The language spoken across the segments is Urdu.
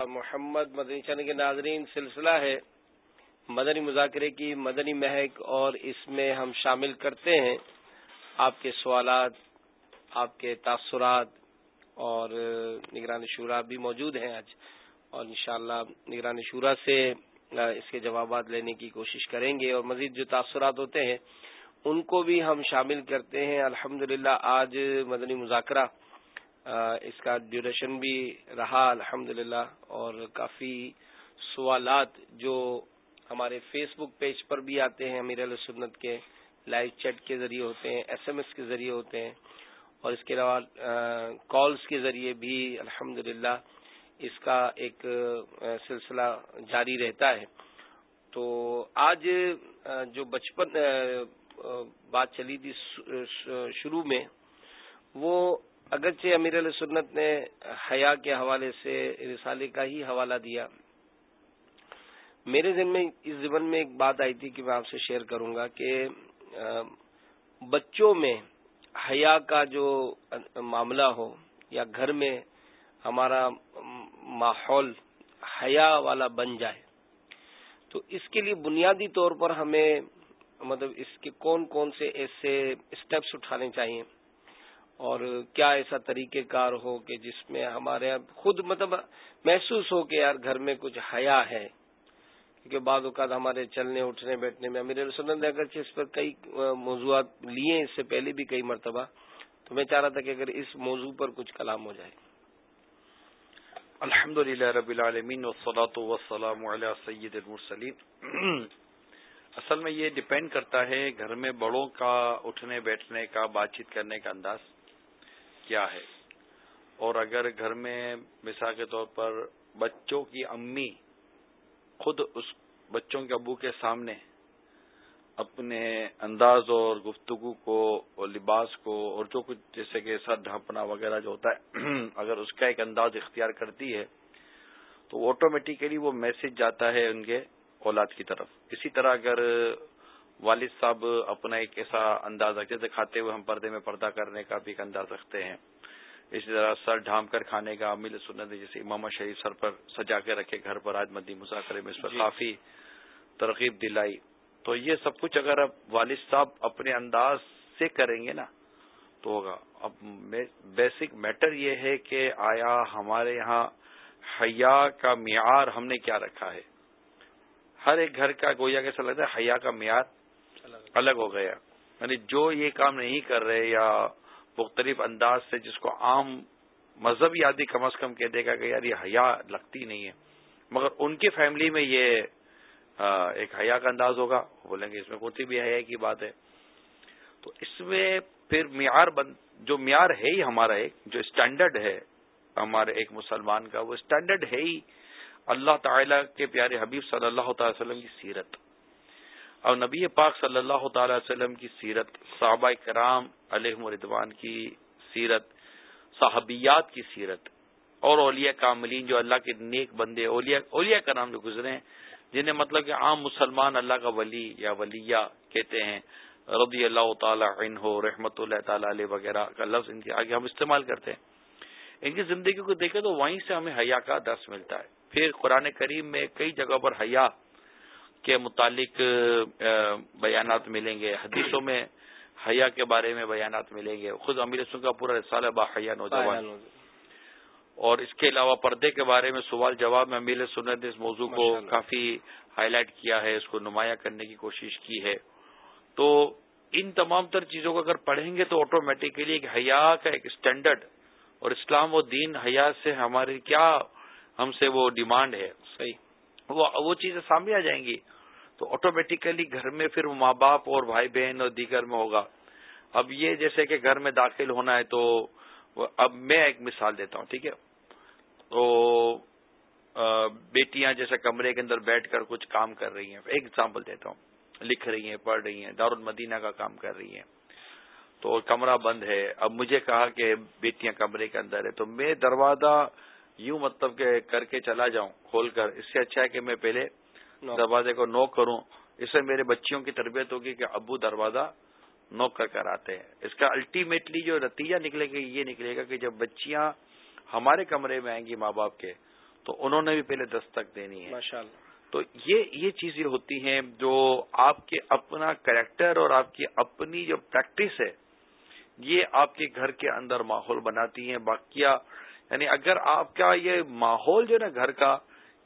محمد مدنی چند کے ناظرین، سلسلہ ہے مدنی مذاکرے کی، مدنی مہک، اور اس میں ہم شامل کرتے ہیں آپ کے سوالات، آپ کے تاثرات، اور نگران شورا بھی موجود ہیں آج۔ اور انشاءاللہ شاء نگران شورا سے اس کے جوابات لینے کی کوشش کریں گے، اور مزید جو تاثرات ہوتے ہیں، ان کو بھی ہم شامل کرتے ہیں۔ الحمد آج مدنی مذاکرہ اس کا ڈیوریشن بھی رہا الحمد اور کافی سوالات جو ہمارے فیس بک پیج پر بھی آتے ہیں، امیر علیہ سنت کے لائیو چیٹ کے ذریعے ہوتے ہیں ایس ایم ایس کے ذریعے ہوتے ہیں، اور اس کے علاوہ کالز کے ذریعے بھی الحمد اس کا ایک سلسلہ جاری رہتا ہے۔ تو آج جو بچپن بات چلی تھی شروع میں، وہ اگرچہ امیر علیہ سنت نے حیا کے حوالے سے رسالے کا ہی حوالہ دیا، میرے ذہن میں اس زمن میں ایک بات آئی تھی کہ میں آپ سے شیئر کروں گا کہ بچوں میں حیا کا جو معاملہ ہو یا گھر میں ہمارا ماحول حیا والا بن جائے، تو اس کے لیے بنیادی طور پر ہمیں مطلب اس کے کون کون سے ایسے اسٹیپس اٹھانے چاہیے اور کیا ایسا طریقہ کار ہو کہ جس میں ہمارے خود مطلب محسوس ہو کہ یار گھر میں کچھ حیا ہے؟ کیونکہ بعض اوقات ہمارے چلنے، اٹھنے، بیٹھنے میں امیر سنت نے اگرچہ اس پر کئی موضوعات لیے اس سے پہلے بھی کئی مرتبہ، تو میں چاہ رہا تھا کہ اگر اس موضوع پر کچھ کلام ہو جائے۔ الحمد للہ رب العالمین وسلام علیہ سید المرسلین۔ اصل میں یہ ڈپینڈ کرتا ہے گھر میں بڑوں کا، اٹھنے، بیٹھنے کا، بات چیت کرنے کا انداز۔ کیا ہے۔ اور اگر گھر میں مثال کے طور پر بچوں کی امی خود اس بچوں کے ابو کے سامنے اپنے انداز اور گفتگو کو اور لباس کو اور جو کچھ جیسے کہ سر ڈھانپنا وغیرہ جو ہوتا ہے، اگر اس کا ایک انداز اختیار کرتی ہے، تو آٹومیٹیکلی وہ میسج جاتا ہے ان کے اولاد کی طرف۔ اسی طرح اگر والد صاحب اپنا ایک ایسا انداز رکھتے تھے کھاتے ہوئے ہم پردے میں پردہ کرنے کا بھی ایک انداز رکھتے ہیں۔ اسی طرح سر ڈھام کر کھانے کا امل سنت جیسے امام شریف سر پر سجا کے رکھے گھر پر آج مدی مذاکرے میں اس پر جی۔ کافی ترغیب دلائی۔ تو یہ سب کچھ اگر اب والد صاحب اپنے انداز سے کریں گے نا تو ہوگا۔ اب بیسک میٹر یہ ہے کہ آیا ہمارے یہاں حیا کا معیار ہم نے کیا رکھا ہے؟ ہر ایک گھر کا گویا کیسا لگتا ہے حیا کا معیار الگ ہو گیا یعنی جو یہ کام نہیں کر رہے یا مختلف انداز سے جس کو عام مذہبی آدمی کم از کم کہہ دے گا کہ یار یہ حیا لگتی نہیں ہے۔ مگر ان کی فیملی میں یہ ایک حیا کا انداز ہوگا۔ بولیں گے اس میں کون سی بھی حیا کی بات ہے۔ تو اس میں پھر معیار بند جو معیار ہے ہی ہمارا ایک، جو اسٹینڈرڈ ہے ہمارے ایک مسلمان کا، وہ اسٹینڈرڈ ہے ہی اللہ تعالی کے پیارے حبیب صلی اللہ تعالی وسلم کی سیرت۔ اور نبی پاک صلی اللہ تعالی وسلم کی سیرت، صحابہ کرام علیہ مردوان کی سیرت، صحابیات کی سیرت، اور اولیاء کاملین جو اللہ کے نیک بندے، اولیاء اولیاء کا نام جو گزرے ہیں جنہیں مطلب کہ عام مسلمان اللہ کا ولی یا ولیہ کہتے ہیں، رضی اللہ تعالی عنہ، رحمت اللہ تعالی علیہ وغیرہ کا لفظ ان کے آگے ہم استعمال کرتے ہیں۔ ان کی زندگی کو دیکھیں تو وہیں سے ہمیں حیا کا درس ملتا ہے۔ پھر قرآن کریم میں کئی جگہ پر حیا کے متعلق بیانات ملیں گے۔ حدیثوں میں حیا کے بارے میں بیانات ملیں گے۔ خود امیر سن کا پورا رسالہ با حیا نوجوان۔ اور اس کے علاوہ پردے کے بارے میں سوال جواب میں امیر سنت نے اس موضوع کو کافی ہائی لائٹ کیا ہے اس کو نمایاں کرنے کی کوشش کی ہے۔ تو ان تمام تر چیزوں کو اگر پڑھیں گے تو آٹومیٹکلی ایک حیا کا ایک اسٹینڈرڈ اور اسلام و دین حیا سے ہماری کیا ہم سے وہ ڈیمانڈ ہے۔ صحیح۔ وہ وہ چیزیں سامنے آ جائیں گی۔ تو آٹومیٹیکلی گھر میں پھر ماں باپ اور بھائی بہن اور دیگر میں ہوگا۔ اب یہ جیسے کہ گھر میں داخل ہونا ہے تو اب میں ایک مثال دیتا ہوں، ٹھیک ہے؟ تو بیٹیاں جیسے کمرے کے اندر بیٹھ کر کچھ کام کر رہی ہیں۔ ایک ایگزامپل دیتا ہوں۔ لکھ رہی ہیں، پڑھ رہی ہیں، دارالمدینہ کا کام کر رہی ہیں۔ تو کمرہ بند ہے۔ اب مجھے کہا کہ بیٹیاں کمرے کے اندر ہے تو میں دروازہ یوں مطلب کہ کر کے چلا جاؤں، کھول کر۔ اس سے اچھا ہے کہ میں پہلے دروازے کو نوک کروں اس سے میرے بچیوں کی تربیت ہوگی کہ ابو دروازہ نوک کر کر آتے ہیں۔ اس کا الٹیمیٹلی جو نتیجہ نکلے گا یہ نکلے گا کہ جب بچیاں ہمارے کمرے میں آئیں گی ماں باپ کے تو انہوں نے بھی پہلے دستک دینی ہے۔ تو یہ یہ چیزیں ہوتی ہیں جو آپ کے اپنا کریکٹر اور آپ کی اپنی جو پریکٹس ہے یہ آپ کے گھر کے اندر ماحول بناتی ہیں۔ باقیہ یعنی اگر آپ کا یہ ماحول جو ہے نا گھر کا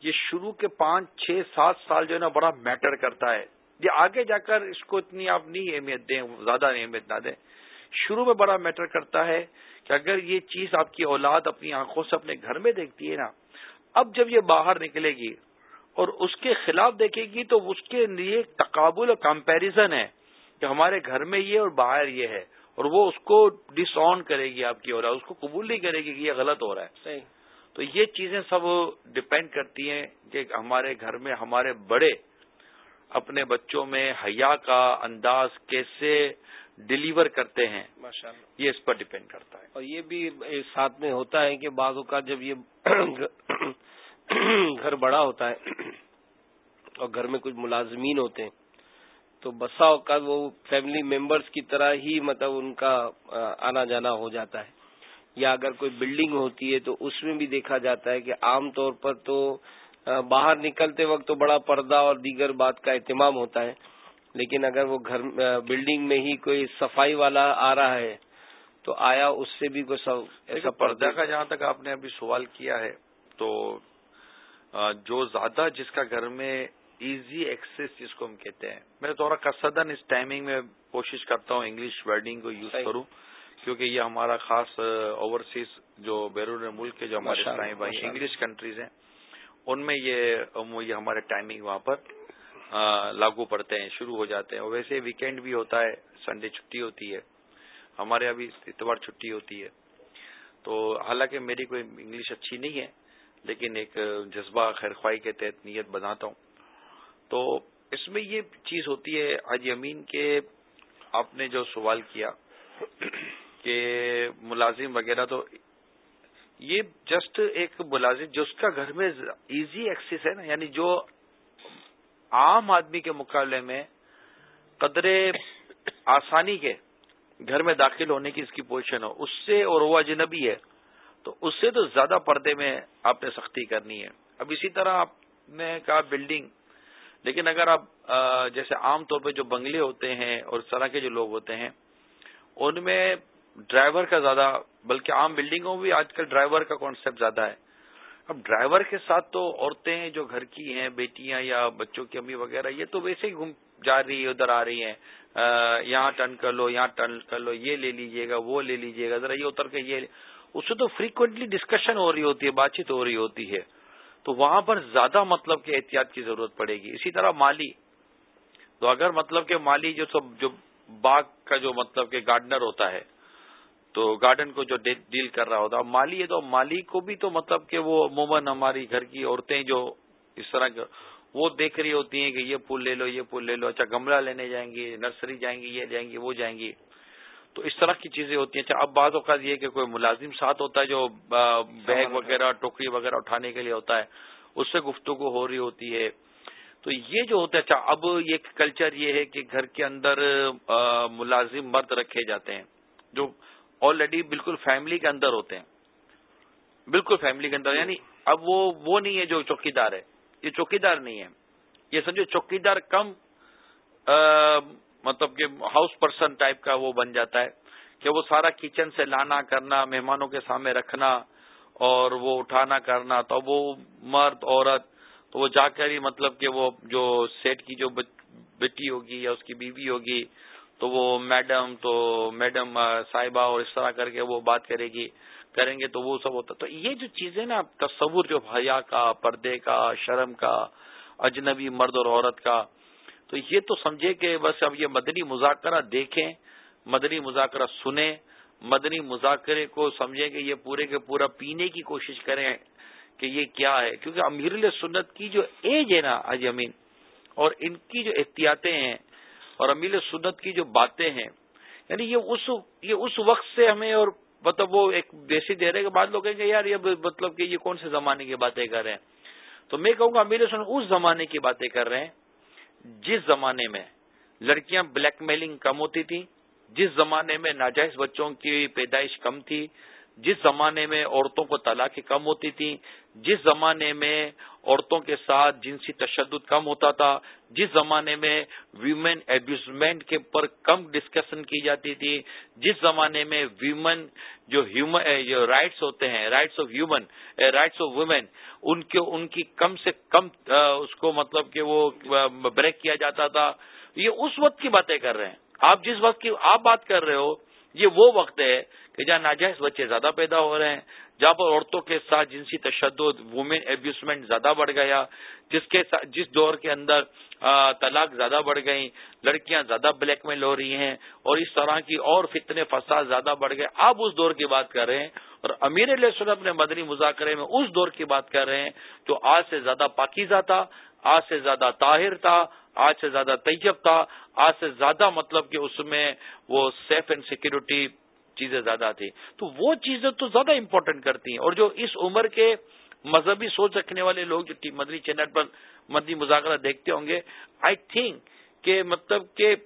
یہ شروع کے پانچ، چھ، سات سال جو ہے نا بڑا میٹر کرتا ہے۔ یہ آگے جا کر اس کو اتنی آپ نہیں اہمیت دیں، زیادہ اہمیت نہ دیں۔ شروع میں بڑا میٹر کرتا ہے کہ اگر یہ چیز آپ کی اولاد اپنی آنکھوں سے اپنے گھر میں دیکھتی ہے نا، اب جب یہ باہر نکلے گی اور اس کے خلاف دیکھے گی تو اس کے لیے تقابل اور کمپیرزن ہے کہ ہمارے گھر میں یہ اور باہر یہ ہے اور وہ اس کو ڈس آن کرے گی آپ کی اور اس کو قبول نہیں کرے گی کہ یہ غلط ہو رہا ہے۔ صحیح۔ تو یہ چیزیں سب ڈپینڈ کرتی ہیں کہ ہمارے گھر میں ہمارے بڑے اپنے بچوں میں حیا کا انداز کیسے ڈلیور کرتے ہیں یہ اس پر ڈپینڈ کرتا ہے۔ اور یہ بھی ساتھ میں ہوتا ہے کہ بعض اوقات جب یہ گھر بڑا ہوتا ہے اور گھر میں کچھ ملازمین ہوتے ہیں تو بسا اوقات وہ فیملی ممبرس کی طرح ہی مطلب ان کا آنا جانا ہو جاتا ہے۔ یا اگر کوئی بلڈنگ ہوتی ہے تو اس میں بھی دیکھا جاتا ہے کہ عام طور پر تو باہر نکلتے وقت تو بڑا پردہ اور دیگر بات کا اہتمام ہوتا ہے لیکن اگر وہ گھر بلڈنگ میں ہی کوئی صفائی والا آ رہا ہے تو آیا اس سے بھی کوئی ایسا پردہ؟ کا جہاں تک آپ نے ابھی سوال کیا ہے تو جو زیادہ جس کا گھر میں ایزی ایکسس جس کو ہم کہتے ہیں میں تھوڑا قصدن اس ٹائمنگ میں کوشش کرتا ہوں انگلش ورڈنگ کو یوز کروں۔ کیونکہ یہ ہمارا خاص اوورسیز جو بیرون ملک کے جو ہمارے بھائی انگلش کنٹریز ہیں ان میں یہ یہ ہمارے ٹائمنگ وہاں پر لاگو پڑتے ہیں شروع ہو جاتے ہیں۔ ویسے ویکینڈ بھی ہوتا ہے سنڈے چھٹی ہوتی ہے۔ ہمارے ابھی اتوار چھٹی ہوتی ہے۔ تو حالانکہ میری کوئی انگلش اچھی نہیں ہے لیکن ایک جذبہ خیر خواہی کے تحت نیت بناتا ہوں۔ تو اس میں یہ چیز ہوتی ہے حج امین کے آپ نے جو سوال کیا کہ ملازم وغیرہ تو یہ جسٹ ایک ملازم جو اس کا گھر میں ایزی ایکسس ہے نا یعنی جو عام آدمی کے مقابلے میں قدر آسانی کے گھر میں داخل ہونے کی اس کی پوزیشن ہو، اس سے اور وہ اجنبی ہے، تو اس سے تو زیادہ پردے میں آپ نے سختی کرنی ہے۔ اب اسی طرح آپ نے کہا بلڈنگ لیکن اگر آپ جیسے عام طور پہ جو بنگلے ہوتے ہیں اور اس طرح کے جو لوگ ہوتے ہیں، ان میں ڈرائیور کا زیادہ، بلکہ عام بلڈنگوں میں بھی آج کل ڈرائیور کا کانسیپٹ زیادہ ہے۔ اب ڈرائیور کے ساتھ تو عورتیں جو گھر کی ہیں، بیٹیاں یا بچوں کی امی وغیرہ، یہ تو ویسے ہی گھوم جا رہی ہے ادھر آ رہی ہیں۔ یہاں ٹرن کر لو، یہاں ٹرن کر لو، یہ لے لیجیے گا، وہ لے لیجیے گا۔ ذرا یہ اتر کے یہ، اس سے تو فریکوینٹلی ڈسکشن ہو رہی ہوتی ہے، بات چیت ہو رہی ہوتی ہے۔ تو وہاں پر زیادہ مطلب کہ احتیاط کی ضرورت پڑے گی۔ اسی طرح مالی۔ تو اگر مطلب کہ مالی جو سب، جو باغ کا جو مطلب کہ گارڈنر ہوتا ہے تو گارڈن کو جو ڈیل کر رہا ہوتا مالی ہے تو مالی کو بھی تو مطلب کہ وہ عموماً ہماری گھر کی عورتیں جو اس طرح وہ دیکھ رہی ہوتی ہیں کہ یہ پھول لے لو یہ پھول لے لو اچھا گملہ لینے جائیں گی نرسری جائیں گی یہ جائیں گی وہ جائیں گی۔ تو اس طرح کی چیزیں ہوتی ہیں۔ اچھا اب بعض اوقات یہ کہ کوئی ملازم ساتھ ہوتا ہے جو بیگ وغیرہ ٹوکری وغیرہ اٹھانے کے لیے ہوتا ہے اس سے گفتگو ہو رہی ہوتی ہے۔ تو یہ جو ہوتا ہے اچھا اب یہ کلچر یہ ہے کہ گھر کے اندر ملازم مرد رکھے جاتے ہیں جو آلریڈی بالکل فیملی کے اندر ہوتے ہیں۔ بالکل فیملی کے اندر یعنی اب وہ وہ نہیں ہے جو چوکی دار ہے۔ یہ چوکی دار نہیں ہے۔ یہ سمجھو چوکی دار کم مطلب کہ ہاؤس پرسن ٹائپ کا وہ بن جاتا ہے کہ وہ سارا کچن سے لانا کرنا، مہمانوں کے سامنے رکھنا اور وہ اٹھانا کرنا، تو وہ مرد، عورت، تو وہ جا کر ہی مطلب کہ وہ جو سیٹ کی جو بیٹی ہوگی یا اس کی بیوی ہوگی تو وہ میڈم تو میڈم صاحبہ اور اس طرح کر کے وہ بات کرے گی، کریں گے تو وہ سب ہوتا۔ تو یہ جو چیزیں نا، تصور جو حیا کا، پردے کا، شرم کا، اجنبی مرد اور عورت کا، تو یہ تو سمجھے کہ بس اب یہ مدنی مذاکرہ دیکھیں، مدنی مذاکرہ سنیں، مدنی مذاکرے کو سمجھیں کہ یہ پورے کے پورا پینے کی کوشش کریں کہ یہ کیا ہے۔ کیونکہ امیر سنت کی جو ایج ہے نا اج امین، اور ان کی جو احتیاطیں ہیں اور امیر سنت کی جو باتیں ہیں یعنی یہ اس یہ اس وقت سے ہمیں اور مطلب وہ ایک بیسی دے رہے کے بعد لوگ کہیں گے، یار یہ مطلب کہ یہ کون سے زمانے کی باتیں کر رہے ہیں؟ تو میں کہوں گا امیر سنت اس زمانے کی باتیں کر رہے ہیں جس زمانے میں لڑکیاں بلیک میلنگ کم ہوتی تھیں، جس زمانے میں ناجائز بچوں کی پیدائش کم تھی، جس زمانے میں عورتوں کو طلاقیں کم ہوتی تھیں، جس زمانے میں عورتوں کے ساتھ جنسی تشدد کم ہوتا تھا۔ جس زمانے میں ویمن ایبیوزمنٹ کے پر کم ڈسکشن کی جاتی تھی، جس زمانے میں ویمن جو جو رائٹس ہوتے ہیں rights of human rights of women ان کے، ان کی کم سے کم اس کو مطلب کہ وہ بریک کیا جاتا تھا۔ یہ اس وقت کی باتیں کر رہے ہیں۔ آپ جس وقت کی آپ بات کر رہے ہو، یہ وہ وقت ہے کہ جہاں ناجائز بچے زیادہ پیدا ہو رہے ہیں۔ جہاں پر عورتوں کے ساتھ جنسی تشدد وومین ایبیوسمنٹ زیادہ بڑھ گیا، جس کے جس دور کے اندر طلاق زیادہ بڑھ گئی لڑکیاں زیادہ بلیک میل ہو رہی ہیں اور اس طرح کی اور فتنے فساد زیادہ بڑھ گئے۔ آپ اس دور کی بات کر رہے ہیں اور امیر علیہ السلم اپنے مدنی مذاکرے میں اس دور کی بات کر رہے ہیں جو آج سے زیادہ پاکیزہ تھا، آج سے زیادہ طاہر تھا، آج سے زیادہ طیب تھا، آج سے زیادہ مطلب کہ اس میں وہ سیف اینڈ سیکورٹی چیزیں زیادہ تھی تو وہ چیزیں تو زیادہ امپورٹنٹ کرتی ہیں۔ اور جو اس عمر کے مذہبی سوچ رکھنے والے لوگ جو مدنی چینل پر مدنی مذاکرہ دیکھتے ہوں گے آئی تھنک کہ مطلب کہ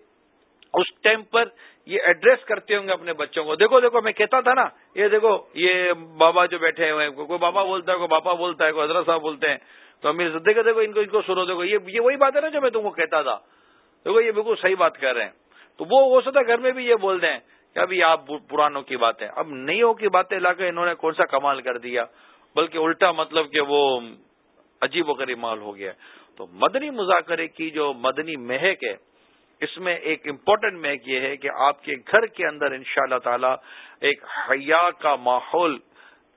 اس ٹائم پر یہ ایڈریس کرتے ہوں گے اپنے بچوں کو۔ دیکھو دیکھو، میں کہتا تھا نا، یہ دیکھو، یہ بابا جو بیٹھے ہوئے ہیں، کوئی بابا بولتا ہے، کوئی باپا بولتا ہے، کوئی حضرت صاحب بولتے ہیں۔ تو امیر دیکھو دیکھو ان کو ان کو سنو، دیکھو، یہ وہی بات ہے نا جو میں تم کو کہتا تھا۔ دیکھو، یہ بالکل صحیح بات کر رہے ہیں۔ تو وہ ہو سکتا ہے گھر میں بھی یہ بول دیں۔ کہ ابھی آپ پرانوں کی باتیں۔ اب نئیوں کی باتیں لا کے انہوں نے کون سا کمال کر دیا؟ بلکہ الٹا مطلب کہ وہ عجیب و غریب مال ہو گیا۔ تو مدنی مذاکرے کی جو مدنی مہک ہے، اس میں ایک امپورٹنٹ مہک یہ ہے کہ آپ کے گھر کے اندر ان شاء اللہ تعالی ایک حیا کا ماحول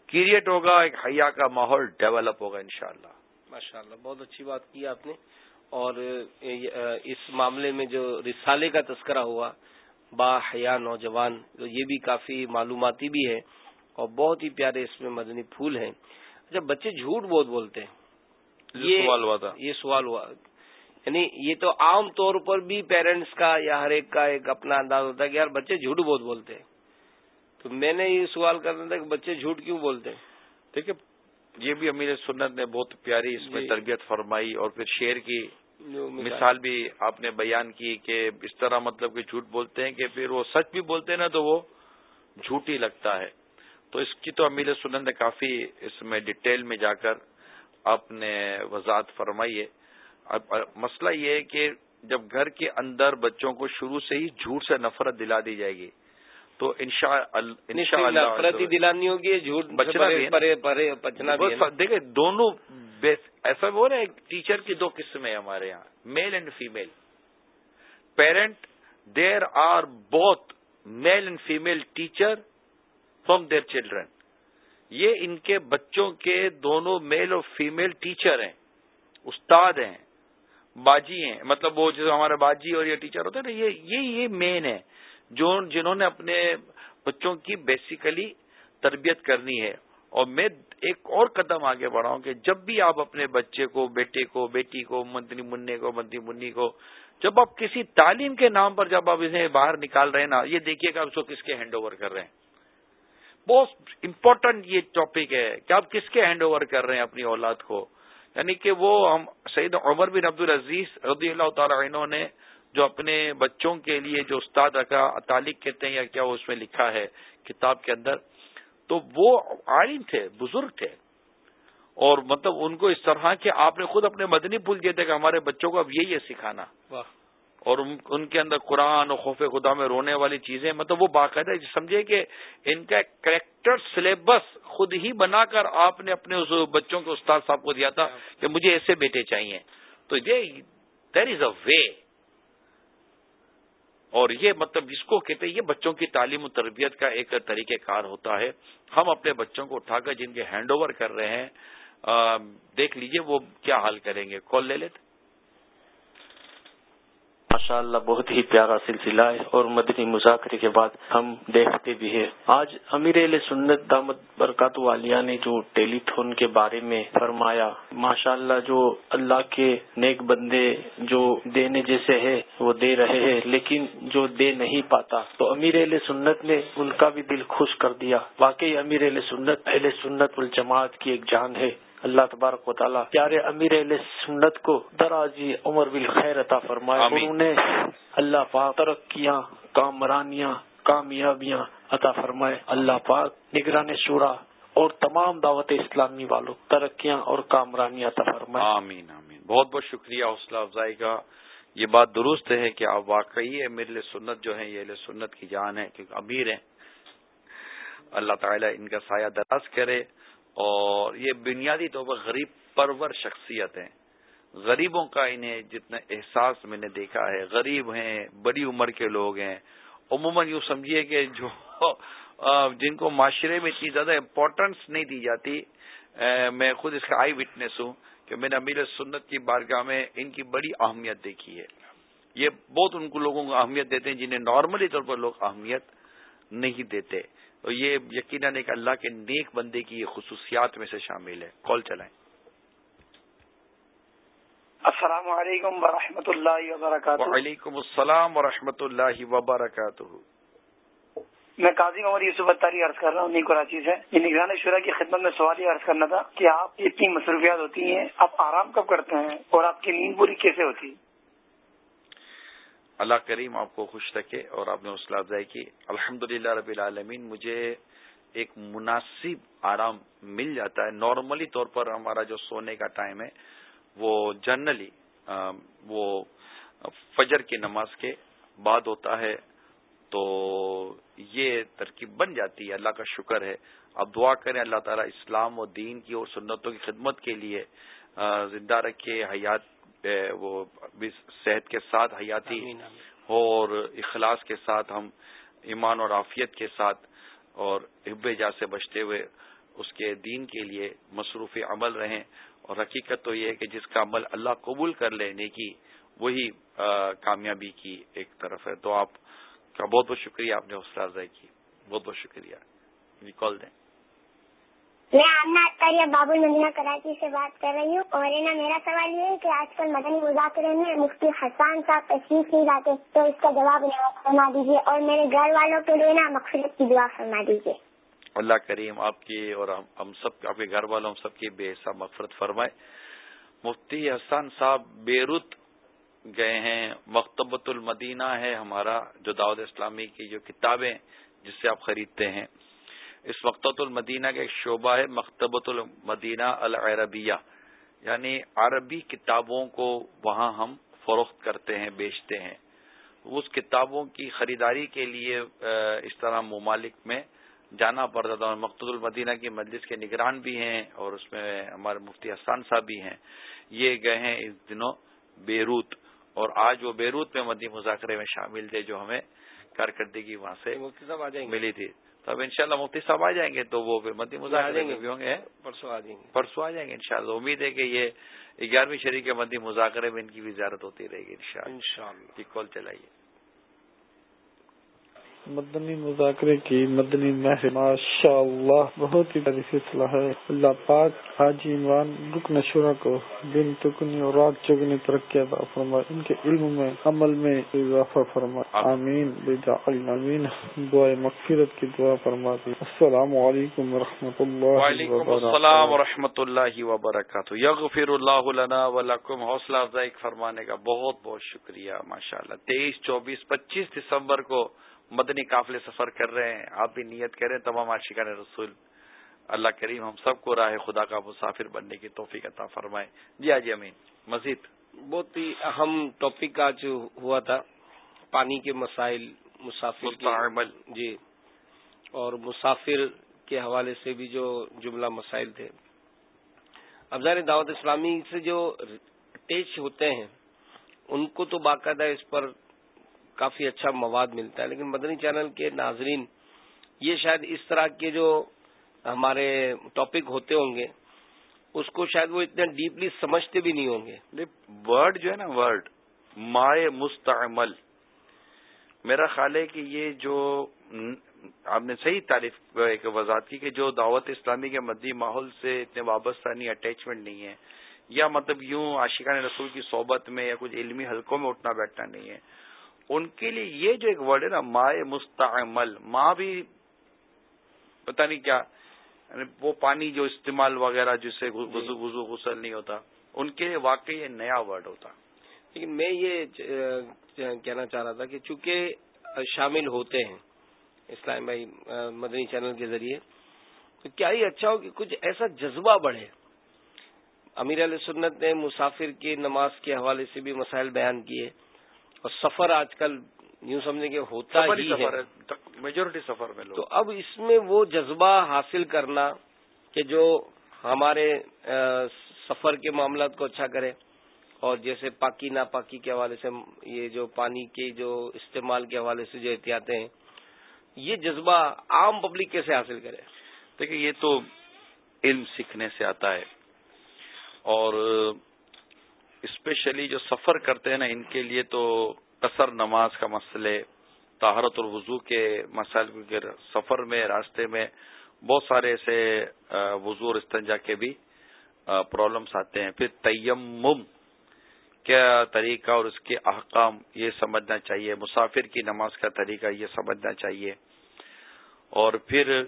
کریٹ ہوگا، ایک حیا کا ماحول ڈیولپ ہوگا انشاءاللہ۔ شاء اللہ بہت اچھی بات کی آپ نے۔ اور اس معاملے میں جو رسالے کا تذکرہ ہوا با حیا نوجوان تو یہ بھی کافی معلوماتی بھی ہے اور بہت ہی پیارے اس میں مدنی پھول ہیں۔ اچھا بچے جھوٹ بہت بولتے ہیں۔ یہ سوال ہوا تھا۔ یہ سوال ہوا۔ یعنی یہ تو عام طور پر بھی پیرنٹس کا یا ہر ایک کا ایک اپنا انداز ہوتا ہے کہ یار بچے جھوٹ بہت بولتے ہیں۔ تو میں نے یہ سوال کرنا تھا کہ بچے جھوٹ کیوں بولتے ہیں؟ دیکھیے یہ بھی امیر سنت نے بہت پیاری اس میں جی۔ تربیت فرمائی اور پھر شیر کی مثال بھی آپ نے بیان کی کہ اس طرح مطلب کہ جھوٹ بولتے ہیں کہ پھر وہ سچ بھی بولتے ہیں نا تو وہ جھوٹ ہی لگتا ہے۔ تو اس کی تو امیر سنت نے کافی اس میں ڈیٹیل میں جا کر آپ نے وضاحت فرمائی ہے۔ اب مسئلہ یہ ہے کہ جب گھر کے اندر بچوں کو شروع سے ہی جھوٹ سے نفرت دلا دی جائے گی تو ان شاء اللہ دلانی ہوگی جھوٹ بچنا دیکھیں دونوں ایسا وہ نا ٹیچر کی دو قسم ہمارے یہاں male and female parent there are both male and female teacher from their children یہ ان کے بچوں کے دونوں میل اور فیمل ٹیچر ہیں، استاد ہیں، باجی ہیں۔ مطلب وہ جو ہمارے باجی اور یہ ٹیچر ہوتے ہیں نا، یہ یہ مین ہے جو جنہوں نے اپنے بچوں کی بیسیکلی تربیت کرنی ہے۔ اور میں ایک اور قدم آگے بڑھاؤں کہ جب بھی آپ اپنے بچے کو، بیٹے کو، بیٹی کو، منتری منع کو، منتری منی کو، جب آپ کسی تعلیم کے نام پر جب آپ انہیں باہر نکال رہے ہیں نا، یہ دیکھیے کہ آپ اس کو کس کے ہینڈ اوور کر رہے ہیں۔ بہت امپورٹنٹ یہ ٹاپک ہے کہ آپ کس کے ہینڈ اوور کر رہے ہیں اپنی اولاد کو۔ یعنی کہ وہ ہم سعید عمر بن عبد العزیز رضی اللہ تعالی عنہ نے جو اپنے بچوں کے لیے جو استاد رکھا تعلق کہتے ہیں یا کیا اس میں لکھا ہے کتاب کے اندر۔ تو وہ عالم تھے بزرگ تھے۔ اور مطلب ان کو اس طرح کہ آپ نے خود اپنے مدنی پھول دیے تھے کہ ہمارے بچوں کو اب یہی ہے سکھانا۔ اور ان کے اندر قرآن اور خوف خدا میں رونے والی چیزیں مطلب وہ باقاعدہ سمجھے کہ ان کا کریکٹر سلیبس خود ہی بنا کر آپ نے اپنے اس بچوں کے استاد صاحب کو دیا تھا کہ مجھے ایسے بیٹے چاہیے۔ تو یہ دیر از اے وے اور یہ مطلب جس کو کہتے ہیں، یہ بچوں کی تعلیم و تربیت کا ایک طریقہ کار ہوتا ہے۔ ہم اپنے بچوں کو اٹھا کر جن کے ہینڈ اوور کر رہے ہیں دیکھ لیجیے وہ کیا حال کریں گے۔ کال لے لیتے ماشاء اللہ بہت ہی پیارا سلسلہ ہے اور مدنی مذاکرے کے بعد ہم دیکھتے بھی ہیں۔ آج امیر علیہ سنت دامت برکات والیہ نے جو ٹیلی تھون کے بارے میں فرمایا ماشاء اللہ جو اللہ کے نیک بندے جو دینے جیسے ہے وہ دے رہے ہیں، لیکن جو دے نہیں پاتا۔ تو امیر علیہ سنت نے ان کا بھی دل خوش کر دیا۔ واقعی امیر علیہ سنت، اہل سنت الجماعت کی ایک جان ہے۔ اللہ تبارک و تعالیٰ پیارے امیر علیہ سنت کو درازی عمر خیر عطا فرمائے۔ انہوں نے اللہ پاک ترقیاں کامرانیاں کامیابیاں عطا فرمائے۔ اللہ پاک نگران شورا اور تمام دعوت اسلامی والوں ترقیاں اور کامرانیاں فرمائے۔ آمین آمین۔ بہت بہت شکریہ حوصلہ افزائی کا۔ یہ بات درست ہے کہ آپ واقعی ہے میرے سنت جو ہے یہ سنت کی جان ہے کیونکہ امیر ہیں۔ اللہ تعالیٰ ان کا سایہ دراز کرے۔ اور یہ بنیادی طور پر غریب پرور شخصیت ہیں غریبوں کا انہیں جتنا احساس میں نے دیکھا ہے، غریب ہیں، بڑی عمر کے لوگ ہیں۔ عموماً یوں سمجھیے کہ جو جن کو معاشرے میں اتنی زیادہ امپورٹنس نہیں دی جاتی میں خود اس کا آئی وٹنس ہوں کہ میں نے امیر سنت کی بارگاہ میں ان کی بڑی اہمیت دیکھی ہے۔ یہ بہت ان کو لوگوں کو اہمیت دیتے ہیں جنہیں نارملی طور پر لوگ اہمیت نہیں دیتے۔ تو یہ یقیناً ایک اللہ کے نیک بندے کی یہ خصوصیات میں سے شامل ہے۔ کال چلائیں۔ السلام علیکم ورحمۃ اللہ وبرکاتہ۔ وعلیکم السلام ورحمۃ اللہ وبرکاتہ۔ میں قاضی عمر یوسف اتاری عرض کر رہا ہوں کراچی سے یہ نگران شورا کی خدمت میں سوال یہ عرض کرنا تھا کہ آپ اتنی مصروفیات ہوتی ہیں آپ آرام کب کرتے ہیں اور آپ کی نیند پوری کیسے ہوتی اللہ کریم آپ کو خوش رکھے اور آپ نے حوصلہ افزائی کی۔ الحمد رب العالمین، مجھے ایک مناسب آرام مل جاتا ہے۔ نارملی طور پر ہمارا جو سونے کا ٹائم ہے، وہ جنرلی وہ فجر کی نماز کے بعد ہوتا ہے تو یہ ترکیب بن جاتی ہے۔ اللہ کا شکر ہے۔ اب دعا کریں اللہ تعالیٰ اسلام و دین کی اور سنتوں کی خدمت کے لیے زندہ رکھے، حیات وہ صحت کے ساتھ حیاتی اور اخلاص کے ساتھ ہم ایمان اور عافیت کے ساتھ اور حب جا سے بچتے ہوئے اس کے دین کے لیے مصروف عمل رہیں۔ اور حقیقت تو یہ ہے کہ جس کا عمل اللہ قبول کر لینے کی وہی کامیابی کی ایک طرف ہے۔ تو آپ کا بہت بہت شکریہ آپ نے حوصلہ افزائی کی۔ بہت بہت شکریہ۔ کال دیں میں آمنا اختاریہ باب المدینہ کراچی سے بات کر رہی ہوں اور نا میرا سوال یہ ہے کہ آج کل مدنی مذاکرے میں مفتی حسان صاحب تشریف نہیں لاتے، تو اس کا جواب فرما دیجیے اور میرے گھر والوں کے لیے نا مقصد کی دعا فرما دیجیے اللہ کریم آپ کی اور ہم سب، آپ کے گھر والوں ہم سب کی بے حساب مغفرت فرمائے۔ مفتی حسان صاحب بیروت گئے ہیں، مکتبۃ المدینہ ہے ہمارا، جو دعوت اسلامی کی جو کتابیں جس سے آپ خریدتے ہیں۔ اس مکتبۃ المدینہ کا ایک شعبہ ہے مکتبۃ المدینہ العربیہ۔ یعنی عربی کتابوں کو وہاں ہم فروخت کرتے ہیں بیچتے ہیں۔ اس کتابوں کی خریداری کے لیے اس طرح ممالک میں جانا پڑتا تھا۔ مقتد المدینہ کی مجلس کے نگران بھی ہیں اور اس میں ہمارے مفتی حسان صاحب بھی ہیں۔ یہ گئے ہیں اس دنوں بیروت۔ اور آج وہ بیروت میں مدی مذاکرے میں شامل تھے جو ہمیں کارکردگی وہاں سے ملی تھی۔ تو اب انشاءاللہ مفتی صاحب آ جائیں گے تو وہ مدی مذاکرے میں بھی ہوں گے۔ پرسوں آ جائیں گے۔ پرسوں آ جائیں گے انشاءاللہ۔ امید ہے کہ یہ گیارہویں شریف کے مدی مذاکرے میں ان کی بھی زیارت ہوتی رہے گی ان شاء اللہ کال چلائیے۔ مدنی مذاکرے کی مدنی محر ماشاء اللہ بہت ہی بڑی سلسلہ ہے۔ اللہ پاک حاجی عمران رکن شورا کو دن تکنی اور رات چگنی ترقی ادا فرما ان کے علم میں عمل میں اضافہ فرما آمین۔ امین۔ دعا مغفرت کی دعا فرما دی السلام علیکم و رحمۃ اللہ وعلیکم السلام و رحمۃ اللہ وبرکاتہ۔ یغفر اللہ لنا ولکم حوصلہ افزائی فرمانے کا بہت بہت شکریہ ماشاء اللہ تیئیس چوبیس پچیس دسمبر کو مدنی قافلے سفر کر رہے ہیں آپ بھی نیت کریں تمام عاشقان رسول۔ اللہ کریم ہم سب کو راہ خدا کا مسافر بننے کی توفیق عطا فرمائے۔ جی آجی امین۔ مزید۔ بہت ہی اہم ٹاپک آج ہوا تھا پانی کے مسائل مسافر جی۔ اور مسافر کے حوالے سے بھی جو جملہ مسائل تھے۔ افزار دعوت اسلامی سے جو ٹیچ ہوتے ہیں ان کو تو باقاعدہ اس پر کافی اچھا مواد ملتا ہے، لیکن مدنی چینل کے ناظرین، یہ شاید اس طرح کے جو ہمارے ٹاپک ہوتے ہوں گے، اس کو شاید وہ اتنے ڈیپلی سمجھتے بھی نہیں ہوں گے۔ ورڈ جو ہے نا ورڈ مائع مستعمل۔ میرا خیال ہے کہ یہ جو آپ نے صحیح تعریف ایک وضاحت کی کہ جو دعوت اسلامی کے مدی ماحول سے اتنے وابستہ نہیں اٹیچمنٹ نہیں ہے، یا مطلب یوں عاشقان رسول کی صحبت میں یا کچھ علمی حلقوں میں اٹھنا بیٹھنا نہیں ہے۔ ان کے لیے یہ جو ایک ورڈ ہے نا مائع مستعمل ماں بھی پتہ نہیں کیا یعنی وہ پانی جو استعمال وغیرہ جس سے وضو غسل نہیں ہوتا ان کے لیے واقعی یہ نیا ورڈ ہوتا۔ لیکن میں یہ کہنا چاہ رہا تھا کہ چونکہ شامل ہوتے ہیں اسلام بھائی مدنی چینل کے ذریعے تو کیا ہی اچھا ہو کہ کچھ ایسا جذبہ بڑھے؟ امیر علیہ سنت نے مسافر کی نماز کے حوالے سے بھی مسائل بیان کیے۔ اور سفر آج کل یوں سمجھیں کہ ہوتا ہی ہے۔ میجورٹی سفر میں تو اب اس میں وہ جذبہ حاصل کرنا کہ جو ہمارے سفر کے معاملات کو اچھا کرے اور جیسے پاکی ناپاکی کے حوالے سے یہ جو پانی کے جو استعمال کے حوالے سے جو احتیاطیں ہیں یہ جذبہ عام پبلک کیسے حاصل کرے۔ دیکھیے یہ تو علم سیکھنے سے آتا ہے۔ اور اسپیشلی جو سفر کرتے ہیں نا، ان کے لیے تو قصر نماز کا مسئلے طہارت اور وضو کے مسائل، کیونکہ سفر میں، راستے میں بہت سارے ایسے وضو اور استنجا کے بھی پرابلمس آتے ہیں۔ پھر تیمم، کیا طریقہ اور اس کے احکام، یہ سمجھنا چاہیے۔ مسافر کی نماز کا طریقہ، یہ سمجھنا چاہیے۔ اور پھر،